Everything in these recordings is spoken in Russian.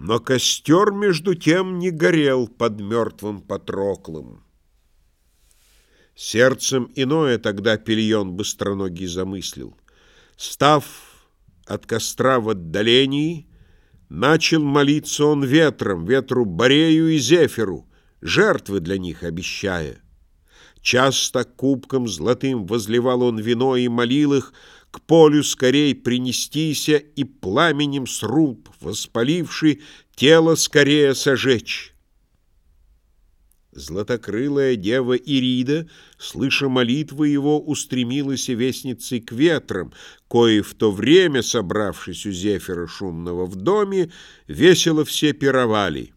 Но костер, между тем, не горел под мертвым Патроклом. Сердцем иное тогда Пельон быстроногий замыслил. Став от костра в отдалении, начал молиться он ветром, ветру Борею и Зефиру, жертвы для них обещая. Часто кубком золотым возливал он вино и молил их, к полю скорей принестися и пламенем сруб, воспаливший, тело скорее сожечь. Златокрылая дева Ирида, слыша молитвы его, устремилась вестницей к ветрам, кои в то время, собравшись у Зефира шумного в доме, весело все пировали.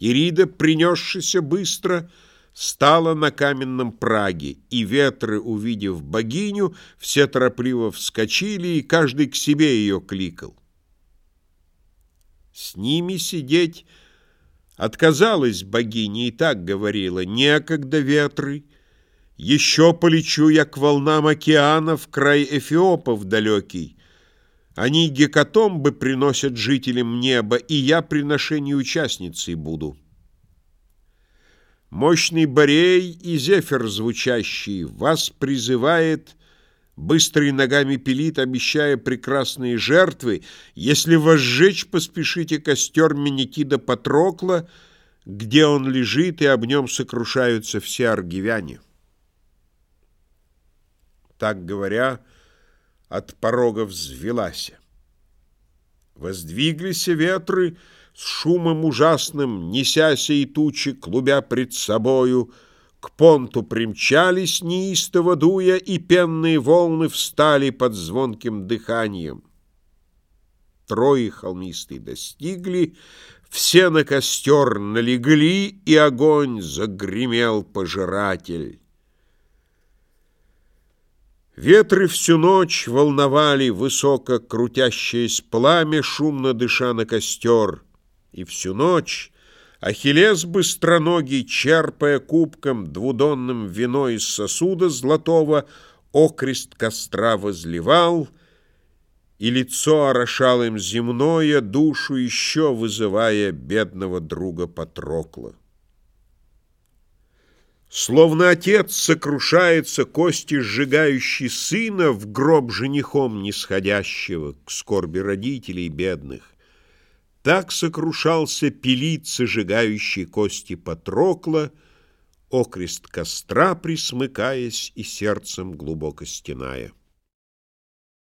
Ирида, принесшися быстро, — стала на каменном праге, и ветры, увидев богиню, все торопливо вскочили, и каждый к себе ее кликал. С ними сидеть отказалась богиня и так говорила, «Некогда ветры, еще полечу я к волнам океана в край Эфиопов далекий». Они гекатомбы приносят жителям неба, и я приношению участницей буду. Мощный Борей и Зефир звучащий вас призывает, Быстрый ногами пилит, обещая прекрасные жертвы. Если возжечь, поспешите костер Менетида Патрокла, Где он лежит, и об нем сокрушаются все аргивяне. Так говоря, от порога взвелась. Воздвиглись ветры, с шумом ужасным, несяся и тучи, клубя пред собою, к понту примчались, неистово дуя, и пенные волны встали под звонким дыханием. Трое холмистые достигли, все на костер налегли, и огонь загремел пожиратель. Ветры всю ночь волновали высоко крутящееся пламя, шумно дыша на костер — и всю ночь Ахиллес быстроногий, черпая кубком двудонным вино из сосуда золотого, окрест костра возливал, и лицо орошал им земное, душу еще вызывая бедного друга Патрокла. Словно отец сокрушается кости сжигающий сына в гроб женихом нисходящего к скорби родителей бедных. Так сокрушался пилит, сожигающий кости Патрокла, окрест костра присмыкаясь и сердцем глубоко стеная.